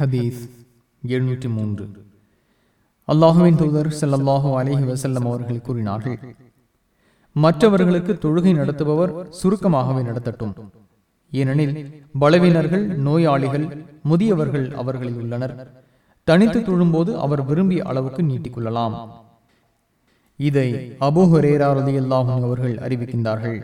ஹதீஸ் எழுநூற்றி மூன்று அல்லாஹுவின் தூதர் ஸல்லல்லாஹு அலிஹி வசல்லம் அவர்கள் கூறினார்கள் மற்றவர்களுக்கு தொழுகை நடத்துபவர் சுருக்கமாகவே நடத்தட்டும். ஏனெனில் பலவீனர்கள் நோயாளிகள் முதியவர்கள் அவர்களில் உள்ளனர். தனித்து தொழும்போது அவர் விரும்பிய அளவுக்கு நீட்டிக் கொள்ளலாம். இதை அபூஹரேரா ரலியல்லாஹு அவர்கள் அறிவிக்கின்றார்கள்.